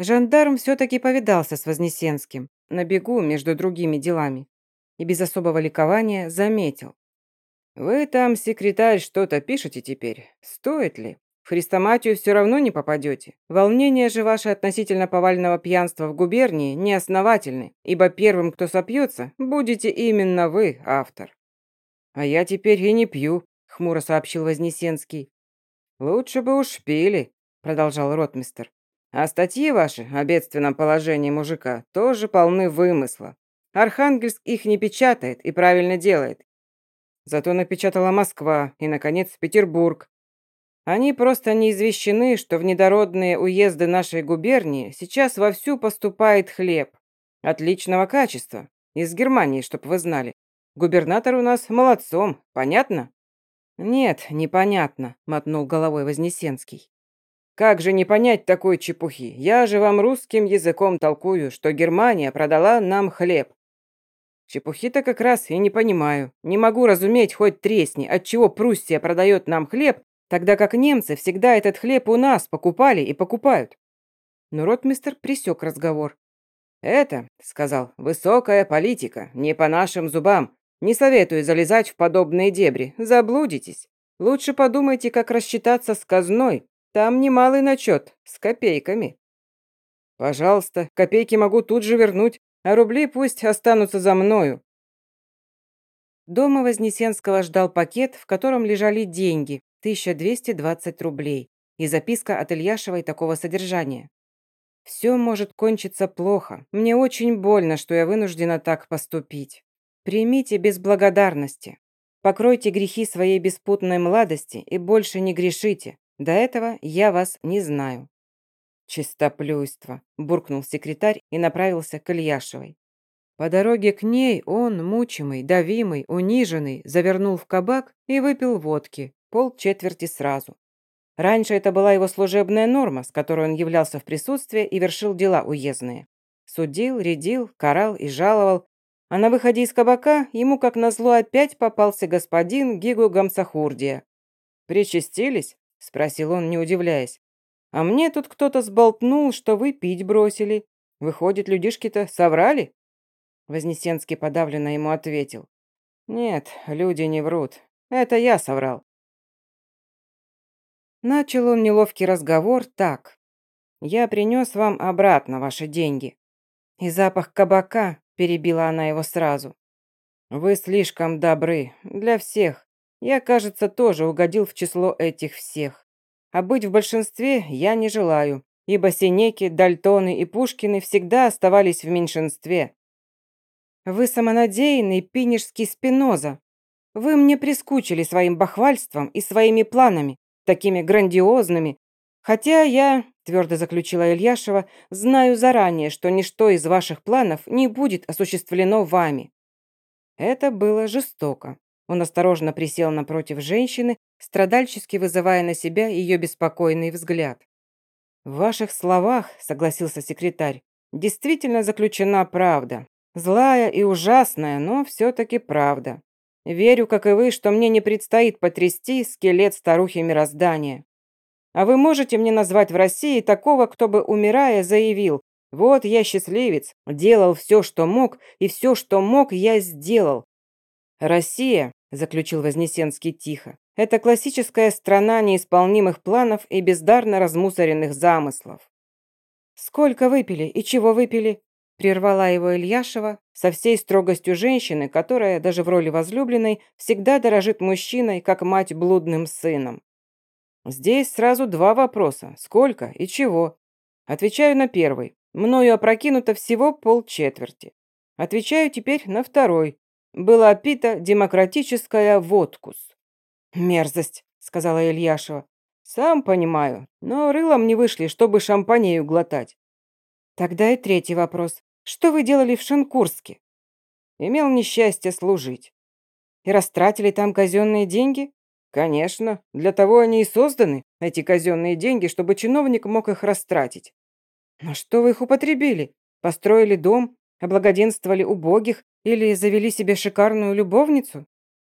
Жандарм все-таки повидался с Вознесенским, на бегу между другими делами, и без особого ликования заметил. «Вы там, секретарь, что-то пишете теперь. Стоит ли? В хрестоматию все равно не попадете. Волнения же ваши относительно повального пьянства в губернии неосновательны, ибо первым, кто сопьется, будете именно вы, автор». «А я теперь и не пью», — хмуро сообщил Вознесенский. «Лучше бы уж пили», — продолжал ротмистер. А статьи ваши о бедственном положении мужика тоже полны вымысла. Архангельск их не печатает и правильно делает. Зато напечатала Москва и, наконец, Петербург. Они просто не извещены, что в недородные уезды нашей губернии сейчас вовсю поступает хлеб. Отличного качества. Из Германии, чтоб вы знали. Губернатор у нас молодцом, понятно? Нет, непонятно, мотнул головой Вознесенский. Как же не понять такой чепухи? Я же вам русским языком толкую, что Германия продала нам хлеб. Чепухи-то как раз и не понимаю. Не могу разуметь хоть тресни, отчего Пруссия продает нам хлеб, тогда как немцы всегда этот хлеб у нас покупали и покупают. Но ротмистер присек разговор. «Это, — сказал, — высокая политика, не по нашим зубам. Не советую залезать в подобные дебри, заблудитесь. Лучше подумайте, как рассчитаться с казной, там немалый начет, с копейками. Пожалуйста, копейки могу тут же вернуть, а рубли пусть останутся за мною. Дома Вознесенского ждал пакет, в котором лежали деньги, 1220 рублей, и записка от Ильяшевой такого содержания. «Все может кончиться плохо. Мне очень больно, что я вынуждена так поступить. Примите без благодарности. Покройте грехи своей беспутной младости и больше не грешите. До этого я вас не знаю». «Чистоплюйство», – буркнул секретарь и направился к Ильяшевой. По дороге к ней он, мучимый, давимый, униженный, завернул в кабак и выпил водки, пол четверти сразу. Раньше это была его служебная норма, с которой он являлся в присутствии и вершил дела уездные. Судил, рядил, карал и жаловал. А на выходе из кабака ему, как назло, опять попался господин Гигу Гамсахурдия. «Причастились?» – спросил он, не удивляясь. «А мне тут кто-то сболтнул, что вы пить бросили. Выходит, людишки-то соврали?» Вознесенский подавленно ему ответил. «Нет, люди не врут. Это я соврал». Начал он неловкий разговор так. «Я принес вам обратно ваши деньги». И запах кабака, перебила она его сразу. «Вы слишком добры. Для всех. Я, кажется, тоже угодил в число этих всех. А быть в большинстве я не желаю, ибо Сенеки, Дальтоны и Пушкины всегда оставались в меньшинстве. Вы самонадеянный пинежский спиноза. Вы мне прискучили своим бахвальством и своими планами, такими грандиозными. Хотя я, твердо заключила Ильяшева, знаю заранее, что ничто из ваших планов не будет осуществлено вами. Это было жестоко. Он осторожно присел напротив женщины, страдальчески вызывая на себя ее беспокойный взгляд. «В ваших словах, — согласился секретарь, — действительно заключена правда. Злая и ужасная, но все-таки правда. Верю, как и вы, что мне не предстоит потрясти скелет старухи мироздания. А вы можете мне назвать в России такого, кто бы, умирая, заявил, вот я счастливец, делал все, что мог, и все, что мог, я сделал. Россия заключил Вознесенский тихо. Это классическая страна неисполнимых планов и бездарно размусоренных замыслов. «Сколько выпили и чего выпили?» Прервала его Ильяшева со всей строгостью женщины, которая даже в роли возлюбленной всегда дорожит мужчиной, как мать блудным сыном. Здесь сразу два вопроса. Сколько и чего? Отвечаю на первый. Мною опрокинуто всего полчетверти. Отвечаю теперь на второй была пита демократическая водкус. «Мерзость», — сказала Ильяшева. «Сам понимаю, но рылом не вышли, чтобы шампанею глотать». Тогда и третий вопрос. Что вы делали в Шенкурске? Имел несчастье служить. И растратили там казенные деньги? Конечно, для того они и созданы, эти казенные деньги, чтобы чиновник мог их растратить. Но что вы их употребили? Построили дом, облагоденствовали убогих или завели себе шикарную любовницу?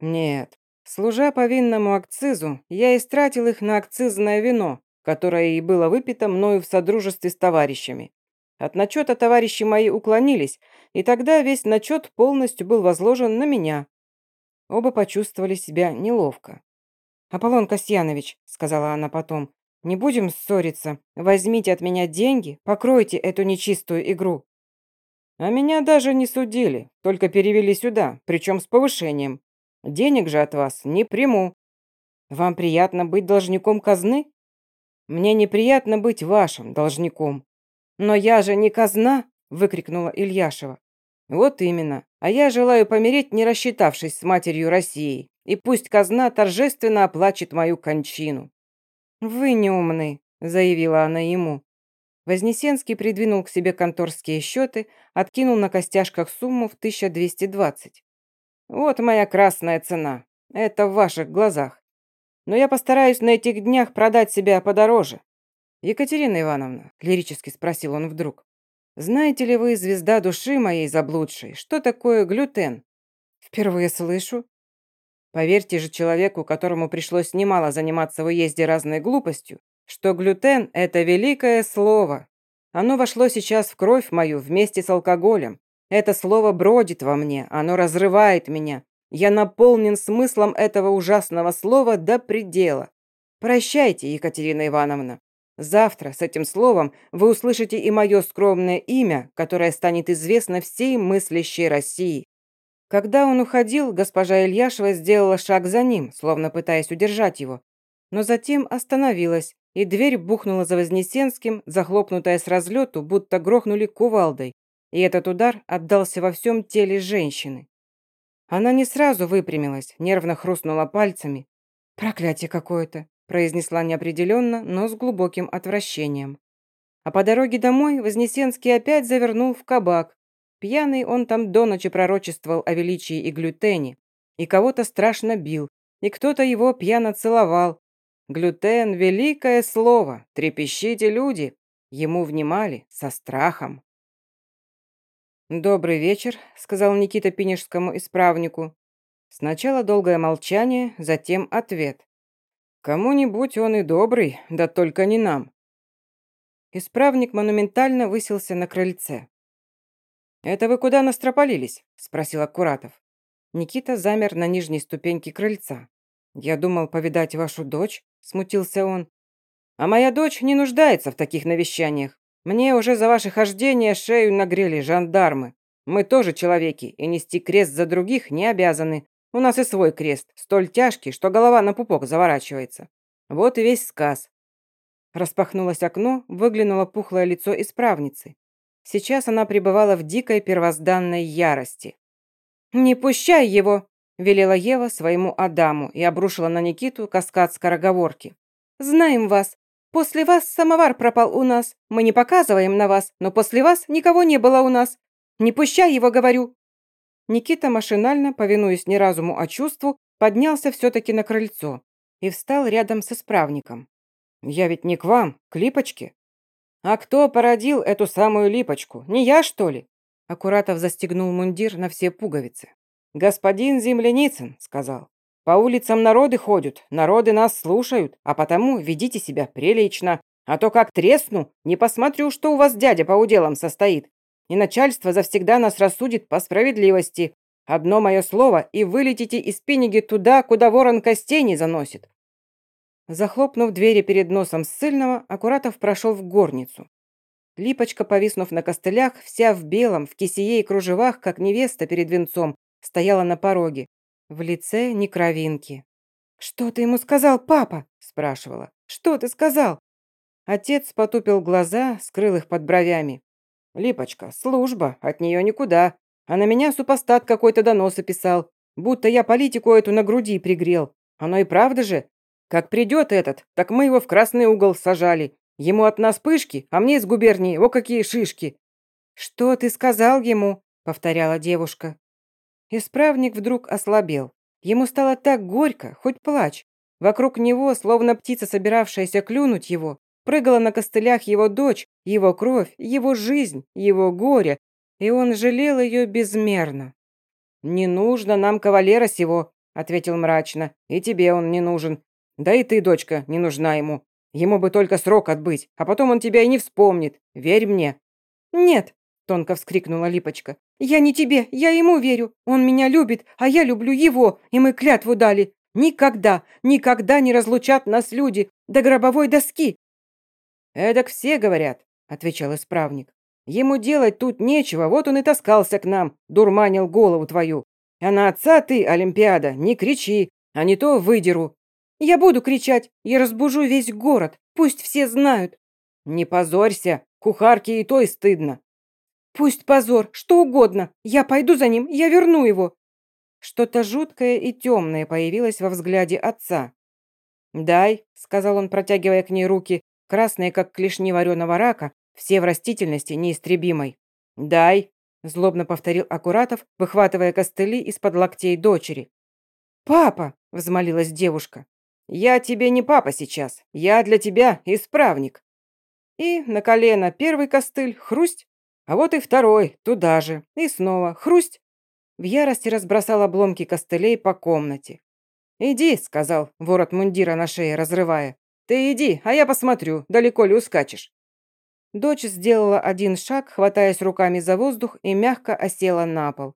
Нет. Служа по винному акцизу, я истратил их на акцизное вино, которое и было выпито мною в содружестве с товарищами. От начета товарищи мои уклонились, и тогда весь начет полностью был возложен на меня. Оба почувствовали себя неловко. «Аполлон Касьянович», — сказала она потом, — «не будем ссориться. Возьмите от меня деньги, покройте эту нечистую игру». «А меня даже не судили, только перевели сюда, причем с повышением. Денег же от вас не приму». «Вам приятно быть должником казны?» «Мне неприятно быть вашим должником». «Но я же не казна!» – выкрикнула Ильяшева. «Вот именно. А я желаю помереть, не рассчитавшись с матерью России, и пусть казна торжественно оплачет мою кончину». «Вы не умны», – заявила она ему. Вознесенский придвинул к себе конторские счеты, откинул на костяшках сумму в 1220. «Вот моя красная цена. Это в ваших глазах. Но я постараюсь на этих днях продать себя подороже. «Екатерина Ивановна», — лирически спросил он вдруг, «знаете ли вы, звезда души моей заблудшей, что такое глютен?» «Впервые слышу». Поверьте же человеку, которому пришлось немало заниматься в уезде разной глупостью, что глютен – это великое слово. Оно вошло сейчас в кровь мою вместе с алкоголем. Это слово бродит во мне, оно разрывает меня. Я наполнен смыслом этого ужасного слова до предела. Прощайте, Екатерина Ивановна. Завтра с этим словом вы услышите и мое скромное имя, которое станет известно всей мыслящей России. Когда он уходил, госпожа Ильяшева сделала шаг за ним, словно пытаясь удержать его, но затем остановилась, и дверь бухнула за Вознесенским, захлопнутая с разлету, будто грохнули кувалдой, и этот удар отдался во всем теле женщины. Она не сразу выпрямилась, нервно хрустнула пальцами. «Проклятие какое-то!» произнесла неопределенно, но с глубоким отвращением. А по дороге домой Вознесенский опять завернул в кабак. Пьяный он там до ночи пророчествовал о величии и глютене, и кого-то страшно бил, и кто-то его пьяно целовал. Глютен – великое слово, трепещите люди. Ему внимали со страхом. «Добрый вечер», – сказал Никита Пинежскому исправнику. Сначала долгое молчание, затем ответ. Кому-нибудь он и добрый, да только не нам. Исправник монументально высился на крыльце. «Это вы куда настропалились?» – спросил Аккуратов. Никита замер на нижней ступеньке крыльца. «Я думал повидать вашу дочь», – смутился он. «А моя дочь не нуждается в таких навещаниях. Мне уже за ваше хождение шею нагрели жандармы. Мы тоже человеки, и нести крест за других не обязаны. У нас и свой крест, столь тяжкий, что голова на пупок заворачивается. Вот и весь сказ. Распахнулось окно, выглянуло пухлое лицо исправницы. Сейчас она пребывала в дикой первозданной ярости. «Не пущай его!» – велела Ева своему Адаму и обрушила на Никиту каскад скороговорки. «Знаем вас. После вас самовар пропал у нас. Мы не показываем на вас, но после вас никого не было у нас. Не пущай его, говорю!» Никита машинально, повинуясь не разуму, а чувству, поднялся все-таки на крыльцо и встал рядом с исправником. «Я ведь не к вам, к Липочке». «А кто породил эту самую Липочку? Не я, что ли?» Аккуратов застегнул мундир на все пуговицы. «Господин Земляницын», — сказал, — «по улицам народы ходят, народы нас слушают, а потому ведите себя прилично, а то как тресну, не посмотрю, что у вас дядя по уделам состоит и начальство завсегда нас рассудит по справедливости. Одно мое слово, и вылетите из пиниги туда, куда ворон костей не заносит». Захлопнув двери перед носом ссыльного, Аккуратов прошел в горницу. Липочка, повиснув на костылях, вся в белом, в кисее и кружевах, как невеста перед венцом, стояла на пороге. В лице ни кровинки. «Что ты ему сказал, папа?» – спрашивала. «Что ты сказал?» Отец потупил глаза, скрыл их под бровями. «Липочка, служба, от нее никуда. А на меня супостат какой-то донос описал, будто я политику эту на груди пригрел. Оно и правда же. Как придет этот, так мы его в красный угол сажали. Ему от нас пышки, а мне из губернии, о какие шишки!» «Что ты сказал ему?» — повторяла девушка. Исправник вдруг ослабел. Ему стало так горько, хоть плачь. Вокруг него, словно птица, собиравшаяся клюнуть его, Прыгала на костылях его дочь, его кровь, его жизнь, его горе, и он жалел ее безмерно. «Не нужно нам кавалера сего», — ответил мрачно, — «и тебе он не нужен. Да и ты, дочка, не нужна ему. Ему бы только срок отбыть, а потом он тебя и не вспомнит. Верь мне». «Нет», — тонко вскрикнула Липочка. «Я не тебе, я ему верю. Он меня любит, а я люблю его, и мы клятву дали. Никогда, никогда не разлучат нас люди до гробовой доски». «Эдак все говорят», — отвечал исправник. «Ему делать тут нечего, вот он и таскался к нам, дурманил голову твою. А на отца ты, Олимпиада, не кричи, а не то выдеру». «Я буду кричать, я разбужу весь город, пусть все знают». «Не позорься, кухарке и той стыдно». «Пусть позор, что угодно, я пойду за ним, я верну его». Что-то жуткое и темное появилось во взгляде отца. «Дай», — сказал он, протягивая к ней руки, красные, как клешни вареного рака, все в растительности неистребимой. «Дай», — злобно повторил Акуратов, выхватывая костыли из-под локтей дочери. «Папа!» — взмолилась девушка. «Я тебе не папа сейчас, я для тебя исправник». И на колено первый костыль, хрусть, а вот и второй, туда же, и снова, хрусть. В ярости разбросал обломки костылей по комнате. «Иди», — сказал, ворот мундира на шее разрывая. «Ты иди, а я посмотрю, далеко ли ускачешь». Дочь сделала один шаг, хватаясь руками за воздух и мягко осела на пол.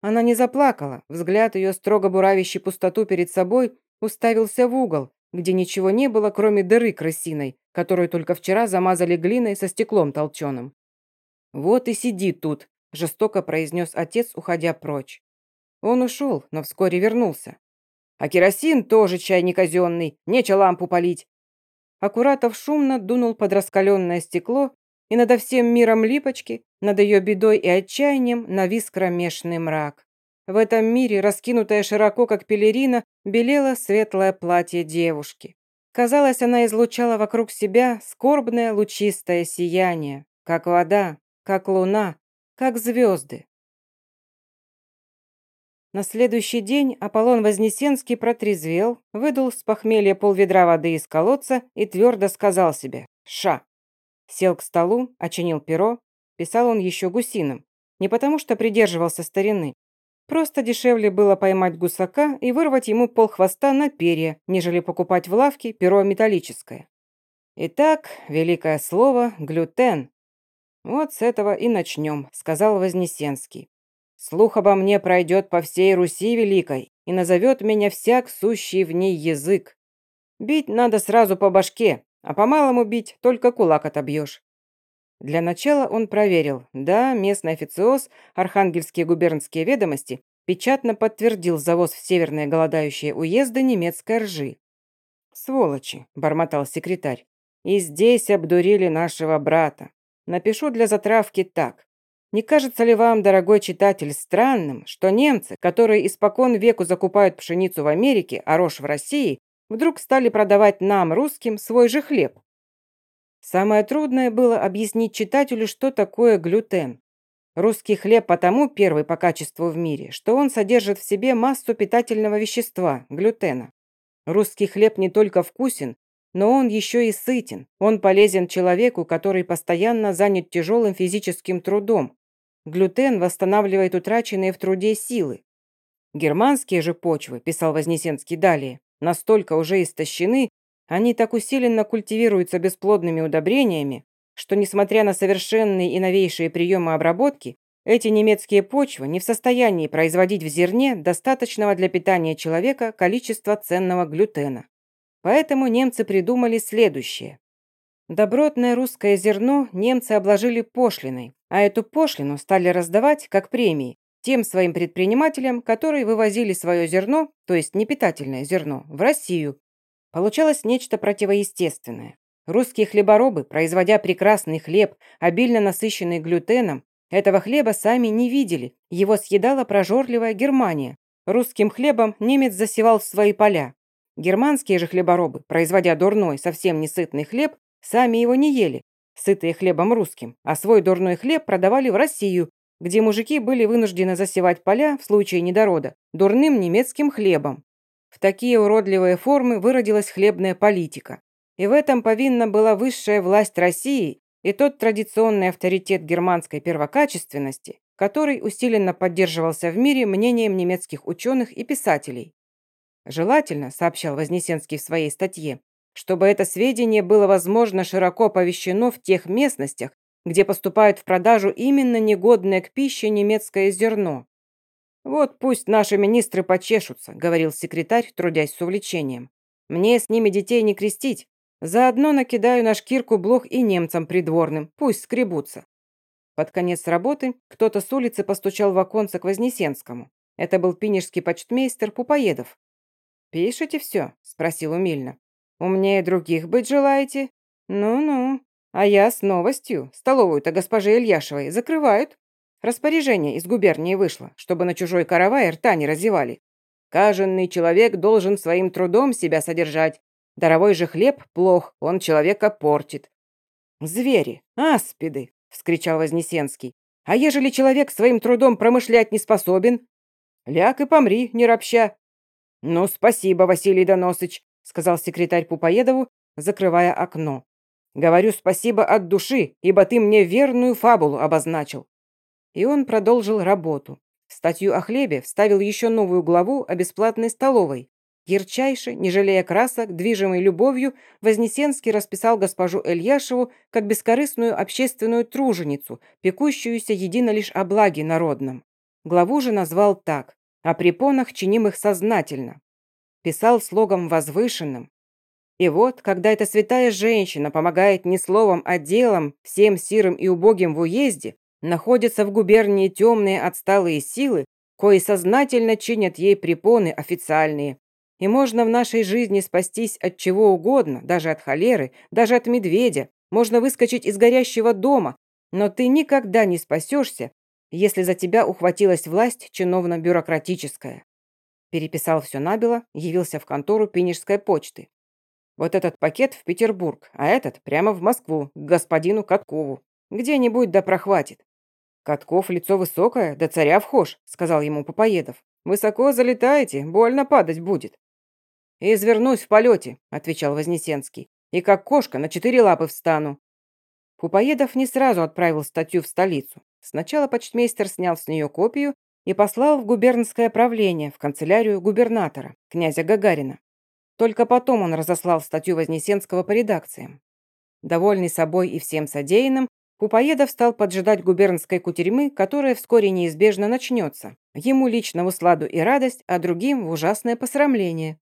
Она не заплакала, взгляд ее, строго буравящий пустоту перед собой, уставился в угол, где ничего не было, кроме дыры крысиной, которую только вчера замазали глиной со стеклом толченым. «Вот и сиди тут», – жестоко произнес отец, уходя прочь. Он ушел, но вскоре вернулся. «А керосин тоже чай не казенный, нече лампу полить». Аккуратов шумно дунул под раскаленное стекло, и над всем миром липочки, над ее бедой и отчаянием навис кромешный мрак. В этом мире, раскинутое широко, как пелерина, белело светлое платье девушки. Казалось, она излучала вокруг себя скорбное лучистое сияние, как вода, как луна, как звезды. На следующий день Аполлон Вознесенский протрезвел, выдул с похмелья полведра воды из колодца и твердо сказал себе «Ша!». Сел к столу, очинил перо, писал он еще гусиным. Не потому что придерживался старины, Просто дешевле было поймать гусака и вырвать ему полхвоста на перья, нежели покупать в лавке перо металлическое. Итак, великое слово «глютен». Вот с этого и начнем, сказал Вознесенский. Слух обо мне пройдет по всей Руси Великой и назовет меня всяк сущий в ней язык. Бить надо сразу по башке, а по-малому бить только кулак отобьешь. Для начала он проверил. Да, местный официоз, архангельские губернские ведомости, печатно подтвердил завоз в северные голодающие уезды немецкой ржи. «Сволочи», – бормотал секретарь. «И здесь обдурили нашего брата. Напишу для затравки так. Не кажется ли вам, дорогой читатель, странным, что немцы, которые испокон веку закупают пшеницу в Америке, а рожь в России, вдруг стали продавать нам, русским, свой же хлеб? Самое трудное было объяснить читателю, что такое глютен. Русский хлеб потому первый по качеству в мире, что он содержит в себе массу питательного вещества – глютена. Русский хлеб не только вкусен, но он еще и сытен. Он полезен человеку, который постоянно занят тяжелым физическим трудом. Глютен восстанавливает утраченные в труде силы. Германские же почвы, писал Вознесенский далее, настолько уже истощены, они так усиленно культивируются бесплодными удобрениями, что, несмотря на совершенные и новейшие приемы обработки, эти немецкие почвы не в состоянии производить в зерне достаточного для питания человека количества ценного глютена. Поэтому немцы придумали следующее. Добротное русское зерно немцы обложили пошлиной, а эту пошлину стали раздавать как премии тем своим предпринимателям, которые вывозили свое зерно, то есть непитательное зерно, в Россию, Получалось нечто противоестественное. Русские хлеборобы, производя прекрасный хлеб, обильно насыщенный глютеном, этого хлеба сами не видели, его съедала прожорливая Германия. Русским хлебом немец засевал свои поля. Германские же хлеборобы, производя дурной, совсем не сытный хлеб, сами его не ели, сытые хлебом русским, а свой дурной хлеб продавали в Россию, где мужики были вынуждены засевать поля, в случае недорода, дурным немецким хлебом. В такие уродливые формы выродилась хлебная политика. И в этом повинна была высшая власть России и тот традиционный авторитет германской первокачественности, который усиленно поддерживался в мире мнением немецких ученых и писателей. Желательно, сообщал Вознесенский в своей статье, чтобы это сведение было, возможно, широко оповещено в тех местностях, где поступает в продажу именно негодное к пище немецкое зерно. «Вот пусть наши министры почешутся», — говорил секретарь, трудясь с увлечением. «Мне с ними детей не крестить. Заодно накидаю на шкирку блох и немцам придворным, пусть скребутся». Под конец работы кто-то с улицы постучал в оконце к Вознесенскому. Это был пинежский почтмейстер Пупоедов. «Пишете все?» – спросил умильно. «Умнее других быть желаете?» «Ну-ну. А я с новостью. Столовую-то госпожи Ильяшевой закрывают. Распоряжение из губернии вышло, чтобы на чужой каравай рта не разевали. Каждый человек должен своим трудом себя содержать. Даровой же хлеб плох, он человека портит». «Звери, аспиды!» – вскричал Вознесенский. «А ежели человек своим трудом промышлять не способен, Ляг и помри, не ропща». «Ну, спасибо, Василий Доносыч», — сказал секретарь Пупоедову, закрывая окно. «Говорю спасибо от души, ибо ты мне верную фабулу обозначил». И он продолжил работу. В статью о хлебе вставил еще новую главу о бесплатной столовой. Ярчайше, не жалея красок, движимой любовью, Вознесенский расписал госпожу Эльяшеву как бескорыстную общественную труженицу, пекущуюся едино лишь о благе народном. Главу же назвал так «О препонах, чинимых сознательно». Писал слогом возвышенным. И вот, когда эта святая женщина помогает не словом, а делом всем сирым и убогим в уезде, находятся в губернии темные отсталые силы, кои сознательно чинят ей препоны официальные. И можно в нашей жизни спастись от чего угодно, даже от холеры, даже от медведя, можно выскочить из горящего дома, но ты никогда не спасешься, если за тебя ухватилась власть чиновно-бюрократическая. Переписал все набело, явился в контору Пинежской почты. Вот этот пакет в Петербург, а этот прямо в Москву, к господину Каткову. Где-нибудь да прохватит. Катков лицо высокое, да царя вхож, сказал ему Попоедов. Высоко залетаете, больно падать будет. «Извернусь в полете», — отвечал Вознесенский. «И как кошка на четыре лапы встану». Пупоедов не сразу отправил статью в столицу. Сначала почтмейстер снял с нее копию и послал в губернское правление, в канцелярию губернатора, князя Гагарина. Только потом он разослал статью Вознесенского по редакциям. Довольный собой и всем содеянным, Пупоедов стал поджидать губернской кутерьмы, которая вскоре неизбежно начнется. Ему лично в усладу и радость, а другим в ужасное посрамление.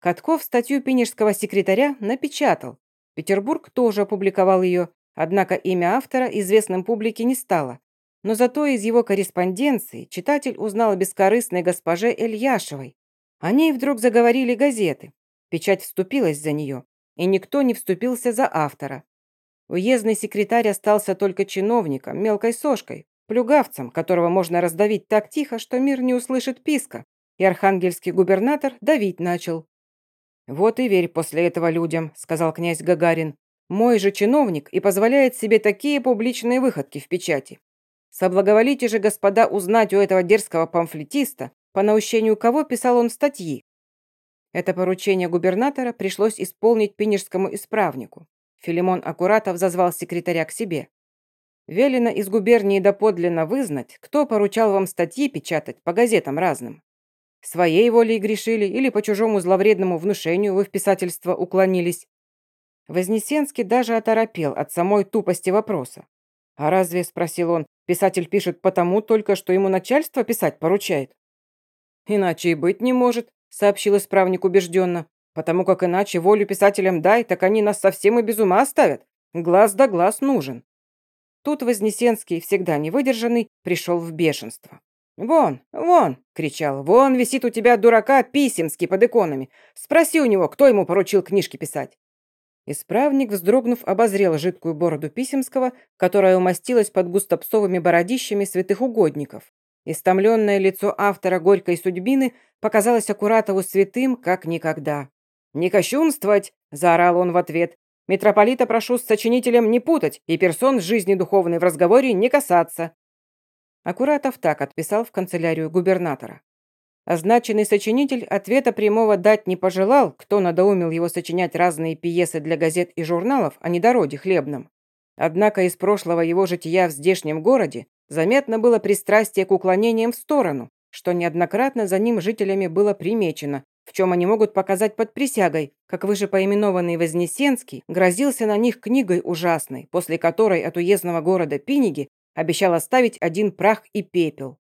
Катков статью пинежского секретаря напечатал. Петербург тоже опубликовал ее, Однако имя автора известным публике не стало. Но зато из его корреспонденции читатель узнал о бескорыстной госпоже Эльяшевой. О ней вдруг заговорили газеты. Печать вступилась за нее, и никто не вступился за автора. Уездный секретарь остался только чиновником, мелкой сошкой, плюгавцем, которого можно раздавить так тихо, что мир не услышит писка, и архангельский губернатор давить начал. «Вот и верь после этого людям», — сказал князь Гагарин. Мой же чиновник и позволяет себе такие публичные выходки в печати. Соблаговолите же, господа, узнать у этого дерзкого памфлетиста, по наущению кого писал он статьи. Это поручение губернатора пришлось исполнить пинежскому исправнику. Филимон Аккуратов зазвал секретаря к себе. Велено из губернии доподлинно вызнать, кто поручал вам статьи печатать по газетам разным. Своей волей грешили или по чужому зловредному внушению вы в писательство уклонились, Вознесенский даже оторопел от самой тупости вопроса. «А разве, — спросил он, — писатель пишет потому только, что ему начальство писать поручает?» «Иначе и быть не может», — сообщил исправник убежденно. «Потому как иначе волю писателям дай, так они нас совсем и без ума оставят. Глаз да глаз нужен». Тут Вознесенский, всегда невыдержанный, пришел в бешенство. «Вон, вон!» — кричал. «Вон висит у тебя дурака Писемский под иконами. Спроси у него, кто ему поручил книжки писать». Исправник, вздрогнув, обозрел жидкую бороду Писемского, которая умостилась под густопсовыми бородищами святых угодников. Истомленное лицо автора «Горькой судьбины» показалось Аккуратову святым, как никогда. «Не кощунствовать!» – заорал он в ответ. «Митрополита прошу с сочинителем не путать и персон жизни духовной в разговоре не касаться». Аккуратов так отписал в канцелярию губернатора. Означенный сочинитель ответа прямого дать не пожелал, кто надоумил его сочинять разные пьесы для газет и журналов о недороде хлебном. Однако из прошлого его жития в здешнем городе заметно было пристрастие к уклонениям в сторону, что неоднократно за ним жителями было примечено, в чем они могут показать под присягой, как вышепоименованный Вознесенский грозился на них книгой ужасной, после которой от уездного города Пиниги обещал оставить один прах и пепел.